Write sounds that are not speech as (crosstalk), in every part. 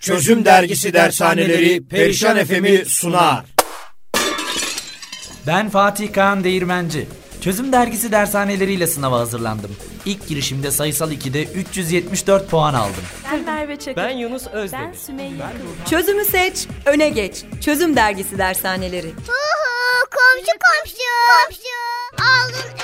Çözüm Dergisi Dershaneleri Perişan FM'i sunar. Ben Fatih Kaan Değirmenci. Çözüm Dergisi dershaneleriyle sınava hazırlandım. İlk girişimde sayısal 2'de 374 puan aldım. Ben Merve Çakır. Ben Yunus Ben Özdemir. Sümeyye Kılıç. Çözümü seç, öne geç. Çözüm Dergisi Dershaneleri. Huhu komşu komşu. Komşu. Oğlun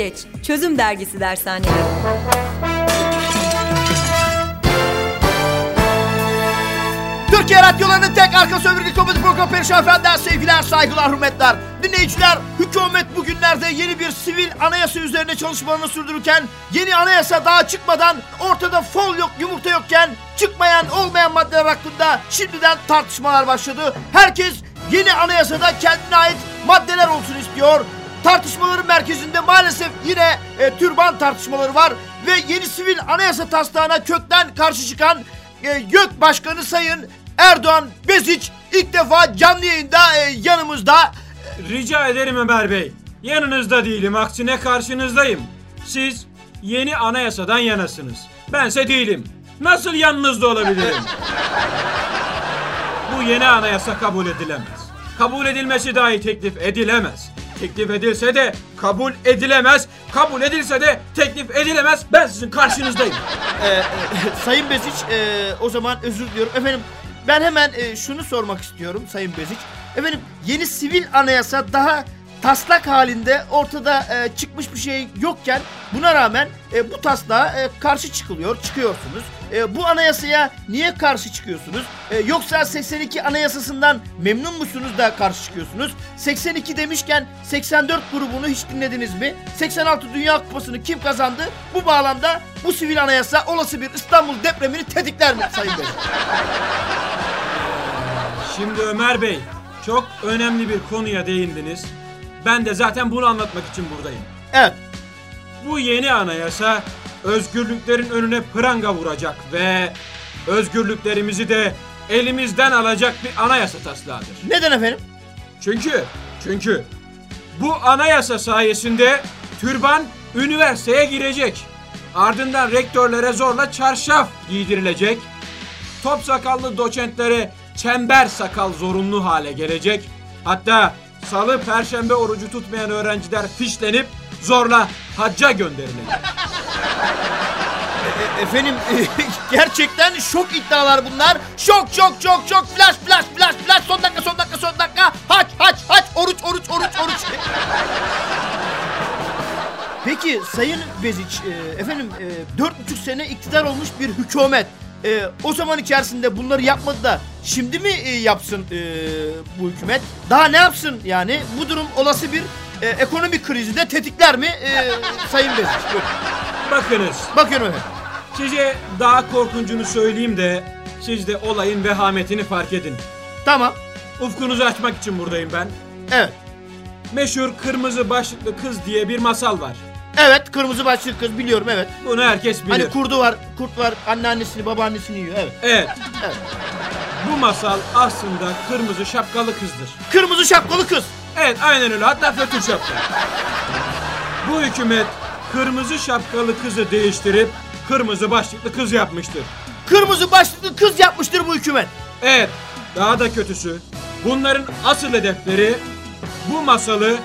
geç. Çözüm Dergisi Dershaneleri. Türkiye radyolarının tek arka sömürge komedi programı Perişan Efendi'den sevgiler, saygılar, hürmetler. Dinleyiciler, hükümet bugünlerde yeni bir sivil anayasa üzerine çalışmalarını sürdürürken, yeni anayasa daha çıkmadan, ortada fol yok, yumurta yokken, çıkmayan, olmayan maddeler hakkında şimdiden tartışmalar başladı. Herkes yeni anayasada kendine ait maddeler olsun istiyor. Tartışmaların merkezinde maalesef yine e, türban tartışmaları var ve yeni sivil anayasa taslağına kökten karşı çıkan e, YÖK Başkanı Sayın Erdoğan Beziç ilk defa canlı yayında e, yanımızda. Rica ederim Ömer Bey. Yanınızda değilim, aksine karşınızdayım. Siz yeni anayasadan yanasınız. Bense değilim. Nasıl yanınızda olabilirim? Bu yeni anayasa kabul edilemez. Kabul edilmesi dahi teklif edilemez. Teklif edilse de kabul edilemez. Kabul edilse de teklif edilemez. Ben sizin karşınızdayım. (laughs) E, e, Sayın Beziç e, o zaman özür diliyorum. Efendim ben hemen e, şunu sormak istiyorum Sayın Beziç. Efendim yeni sivil anayasa daha taslak halinde ortada e, çıkmış bir şey yokken buna rağmen e, bu taslağa e, karşı çıkılıyor, çıkıyorsunuz. E, bu anayasaya niye karşı çıkıyorsunuz? E, yoksa 82 anayasasından memnun musunuz da karşı çıkıyorsunuz? 82 demişken 84 grubunu hiç dinlediniz mi? 86 Dünya Kupası'nı kim kazandı? Bu bağlamda bu sivil anayasa olası bir İstanbul depremini tetikler mi Sayın Bey? Şimdi Ömer Bey, çok önemli bir konuya değindiniz. Ben de zaten bunu anlatmak için buradayım. Evet. Bu yeni anayasa özgürlüklerin önüne pranga vuracak ve özgürlüklerimizi de elimizden alacak bir anayasa taslağıdır. Neden efendim? Çünkü çünkü bu anayasa sayesinde türban üniversiteye girecek. Ardından rektörlere zorla çarşaf giydirilecek. Top sakallı doçentlere çember sakal zorunlu hale gelecek. Hatta salı perşembe orucu tutmayan öğrenciler fişlenip zorla hacca gönderilecek. E, efendim (laughs) gerçekten şok iddialar bunlar. Şok şok şok şok flash flash flash flash son dakika son dakika son dakika haç haç haç oruç oruç oruç oruç. (laughs) Peki Sayın Beziç e, efendim e, dört buçuk sene iktidar olmuş bir hükümet. E, o zaman içerisinde bunları yapmadı da şimdi mi e, yapsın e, bu hükümet? Daha ne yapsın yani? Bu durum olası bir e, ekonomik krizi de tetikler mi e, Sayın Beziç? Buyurun. Bakınız Bakıyorum efendim. Size daha korkuncunu söyleyeyim de siz de olayın vehametini fark edin. Tamam. Ufkunuzu açmak için buradayım ben. Evet. Meşhur kırmızı başlıklı kız diye bir masal var. Evet kırmızı başlıklı kız biliyorum evet. Bunu herkes bilir. Hani kurdu var, kurt var, anneannesini, babaannesini yiyor evet. Evet. Evet. Bu masal aslında kırmızı şapkalı kızdır. Kırmızı şapkalı kız. Evet aynen öyle hatta fötür şapka. Bu hükümet kırmızı şapkalı kızı değiştirip kırmızı başlıklı kız yapmıştır. Kırmızı başlıklı kız yapmıştır bu hükümet. Evet daha da kötüsü bunların asıl hedefleri bu masalı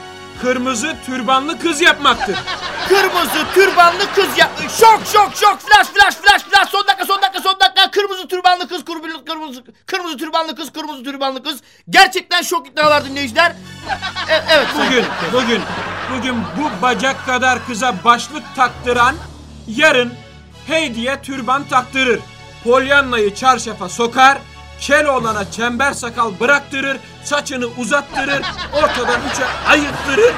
kırmızı türbanlı kız yapmaktır. (laughs) Kırmızı türbanlı kız ya. Şok şok şok flash flash flash flash son dakika son dakika son dakika kırmızı türbanlı kız kırmızı kırmızı kırmızı türbanlı kız kırmızı türbanlı kız. Gerçekten şok iddialar dinleyiciler. E- evet. Bugün, bugün, bugün bu bacak kadar kıza başlık taktıran yarın hey diye türban taktırır. Pollyanna'yı çarşafa sokar, Keloğlan'a çember sakal bıraktırır, saçını uzattırır, ortadan üçe ayırttırır.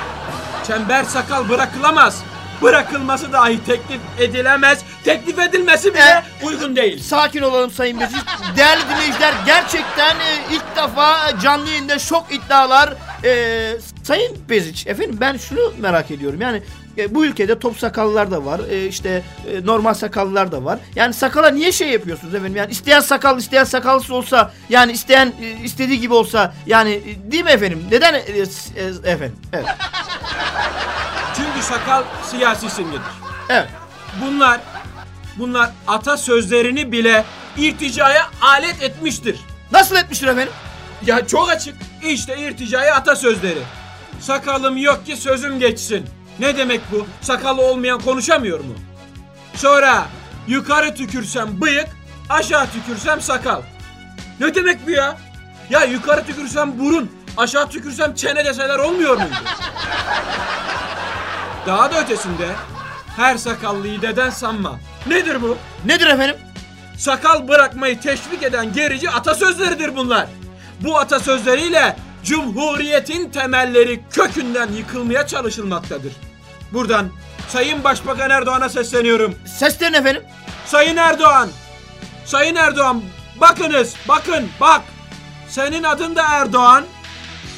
çember sakal bırakılamaz. Bırakılması dahi teklif edilemez. Teklif edilmesi bile E, uygun değil. Sakin olalım Sayın Beziç. Değerli dinleyiciler gerçekten e, ilk defa canlı yayında şok iddialar. E, Sayın Beziç efendim ben şunu merak ediyorum. Yani e, bu ülkede top sakallılar da var. E, işte e, normal sakallılar da var. Yani sakala niye şey yapıyorsunuz efendim? Yani isteyen sakallı isteyen sakallısız olsa yani isteyen e, istediği gibi olsa yani e, değil mi efendim? Neden e, e, efendim? Evet. Çünkü sakal siyasi simgedir. Evet. Bunlar bunlar atasözlerini bile irticaya alet etmiştir. Nasıl etmiştir efendim? Ya çok açık. İşte irticaya atasözleri. Sakalım yok ki sözüm geçsin. Ne demek bu? Sakalı olmayan konuşamıyor mu? Sonra yukarı tükürsem bıyık, aşağı tükürsem sakal. Ne demek bu ya? Ya yukarı tükürsem burun, aşağı tükürsem çene deseler olmuyor muydu? Daha da ötesinde her sakallıyı deden sanma. Nedir bu? Nedir efendim? sakal bırakmayı teşvik eden gerici atasözleridir bunlar. Bu atasözleriyle Cumhuriyetin temelleri kökünden yıkılmaya çalışılmaktadır. Buradan Sayın Başbakan Erdoğan'a sesleniyorum. Seslerin efendim. Sayın Erdoğan, Sayın Erdoğan bakınız, bakın, bak. Senin adın da Erdoğan,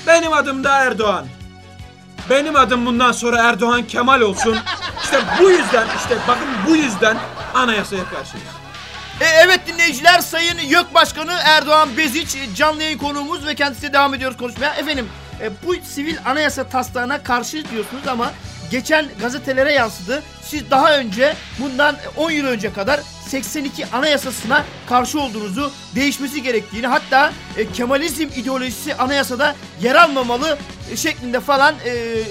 benim adım da Erdoğan. Benim adım bundan sonra Erdoğan Kemal olsun. İşte bu yüzden, işte bakın bu yüzden anayasaya karşıyız. E, evet dinleyiciler Sayın YÖK Başkanı Erdoğan Beziç canlı yayın konuğumuz ve kendisiyle devam ediyoruz konuşmaya. Efendim e, bu sivil anayasa taslağına karşı diyorsunuz ama geçen gazetelere yansıdı. Siz daha önce bundan 10 yıl önce kadar 82 anayasasına karşı olduğunuzu değişmesi gerektiğini hatta e, Kemalizm ideolojisi anayasada yer almamalı e, şeklinde falan e, e,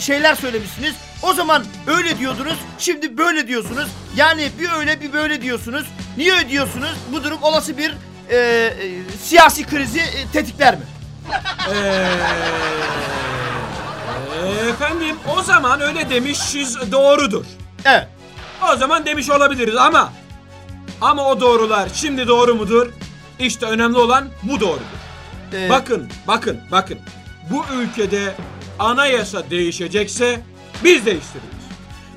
şeyler söylemişsiniz. O zaman öyle diyordunuz, şimdi böyle diyorsunuz. Yani bir öyle bir böyle diyorsunuz. Niye öyle diyorsunuz? Bu durum olası bir e, e, siyasi krizi e, tetikler mi? Ee, o zaman öyle demişiz doğrudur. Evet. O zaman demiş olabiliriz ama ama o doğrular şimdi doğru mudur? İşte önemli olan bu doğrudur. E, Bakın, bakın, bakın. Bu ülkede anayasa değişecekse biz değiştiririz.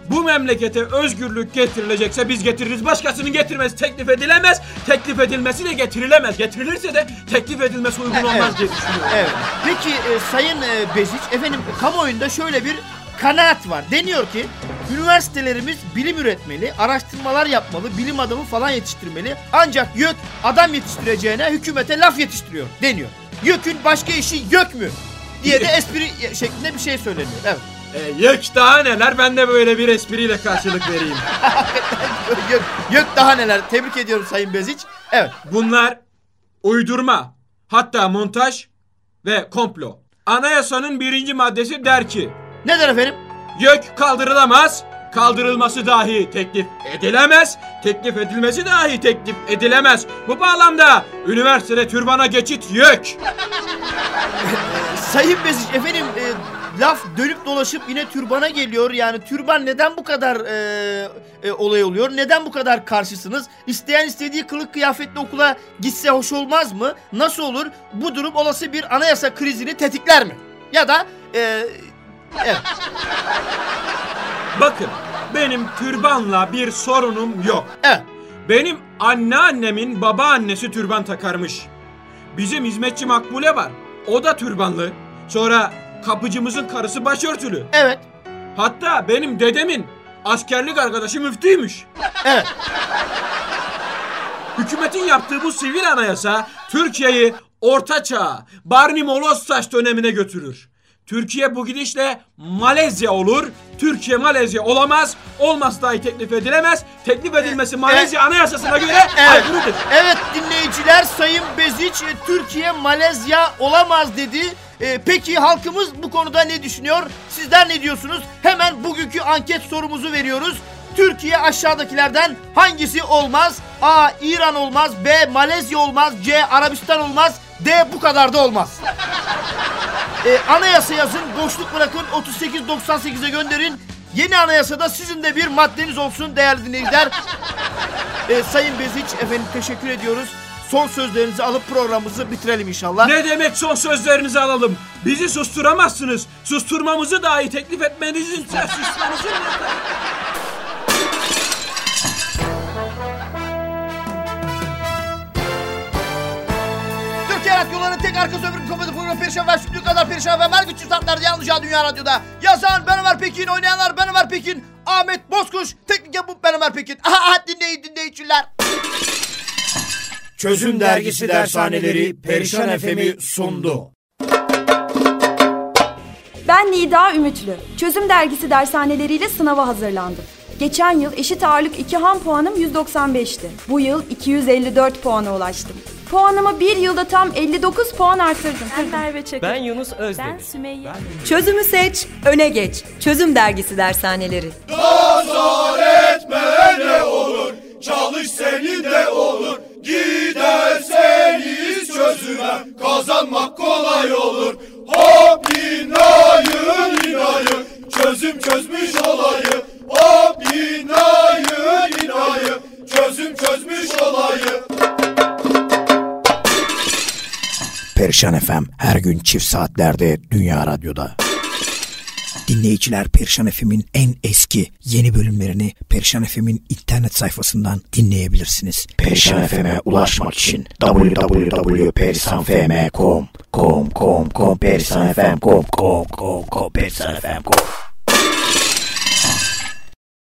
Bu memlekete özgürlük getirilecekse biz getiririz. Başkasının getirmesi teklif edilemez. Teklif edilmesi de getirilemez. Getirilirse de teklif edilmesi uygun olmaz diye düşünüyorum. Evet. Peki e, Sayın e, Beziç, efendim kamuoyunda şöyle bir kanaat var. Deniyor ki üniversitelerimiz bilim üretmeli, araştırmalar yapmalı, bilim adamı falan yetiştirmeli. Ancak YÖK adam yetiştireceğine hükümete laf yetiştiriyor deniyor. YÖK'ün başka işi YÖK mü? diye de espri şeklinde bir şey söyleniyor. Evet. Ee, yok daha neler ben de böyle bir espriyle karşılık vereyim. (laughs) YÖK, YÖK daha neler? Tebrik ediyorum Sayın Beziç. Evet. Bunlar uydurma, hatta montaj ve komplo. Anayasanın birinci maddesi der ki Nedir efendim? YÖK kaldırılamaz, kaldırılması dahi teklif edilemez, teklif edilmesi dahi teklif edilemez. Bu bağlamda üniversitede türbana geçit YÖK. (laughs) Sayın Beziç efendim e, laf dönüp dolaşıp yine türbana geliyor. Yani türban neden bu kadar e, e, olay oluyor? Neden bu kadar karşısınız? İsteyen istediği kılık kıyafetle okula gitse hoş olmaz mı? Nasıl olur? Bu durum olası bir anayasa krizini tetikler mi? Ya da e, evet. Bakın benim türbanla bir sorunum yok. Evet. Benim anneannemin babaannesi türban takarmış. Bizim hizmetçi Makbule var. O da türbanlı. Sonra kapıcımızın karısı başörtülü. Evet. Hatta benim dedemin askerlik arkadaşı müftüymüş. Evet. Hükümetin yaptığı bu sivil anayasa Türkiye'yi Orta Çağ, Barney Molostaş dönemine götürür. Türkiye bu gidişle Malezya olur. Türkiye Malezya olamaz. Olmaz dahi teklif edilemez. Teklif edilmesi Malezya anayasasına göre Evet. aykırıdır. Evet dinleyiciler Sayın Beziç e, Türkiye Malezya olamaz dedi. E, peki halkımız bu konuda ne düşünüyor? Sizler ne diyorsunuz? Hemen bugünkü anket sorumuzu veriyoruz. Türkiye aşağıdakilerden hangisi olmaz? A. İran olmaz. B. Malezya olmaz. C. Arabistan olmaz. D. Bu kadar da olmaz. E, anayasa yazın, boşluk bırakın, 3898'e gönderin. Yeni anayasada sizin de bir maddeniz olsun değerli dinleyiciler. E, Sayın Beziç efendim teşekkür ediyoruz. son sözlerinizi alıp programımızı bitirelim inşallah. Ne demek son sözlerinizi alalım? Bizi susturamazsınız. Susturmamızı dahi teklif etmenizin susmanızın Türkiye Radyoları'nın tek arka sömürge komedi programı Perişan ve Stüdyo kadar Perişan ve her güçlü saatlerde yalnızca Dünya Radyo'da. Yazan ben Ömer Pekin, oynayanlar ben Ömer Pekin, Ahmet Bozkuş, teknik yapım ben Ömer Pekin. Aha dinleyin dinleyiciler. Çözüm Dergisi Dershaneleri Perişan FM'i sundu. Ben Nida Ümitlü. Çözüm dergisi dershaneleriyle sınava hazırlandım. Geçen yıl eşit ağırlık 2 ham puanım 195'ti. Bu yıl 254 puana ulaştım. Puanımı bir yılda tam 59 puan arttırdım. Ben Merve Çakır. Ben Yunus Özdemir. Ben Sümeyye. Çözümü seç, öne geç. Çözüm dergisi dershaneleri. Çalış gün çift saatlerde Dünya Radyo'da. Dinleyiciler Perişan FM'in en eski yeni bölümlerini Perişan FM'in internet sayfasından dinleyebilirsiniz. Perişan FM'e ulaşmak için www.perisanfm.com com com com perisanfm.com com com com perisanfm.com